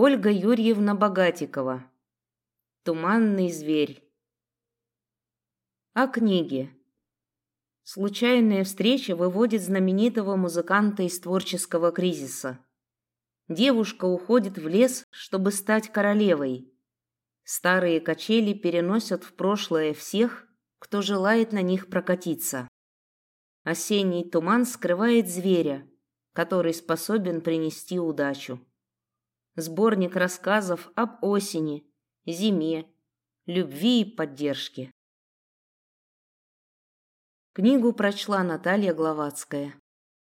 Ольга Юрьевна Богатикова. Туманный зверь. О книге. Случайная встреча выводит знаменитого музыканта из творческого кризиса. Девушка уходит в лес, чтобы стать королевой. Старые качели переносят в прошлое всех, кто желает на них прокатиться. Осенний туман скрывает зверя, который способен принести удачу. Сборник рассказов об осени, зиме, любви и поддержке. Книгу прочла Наталья Гловацкая.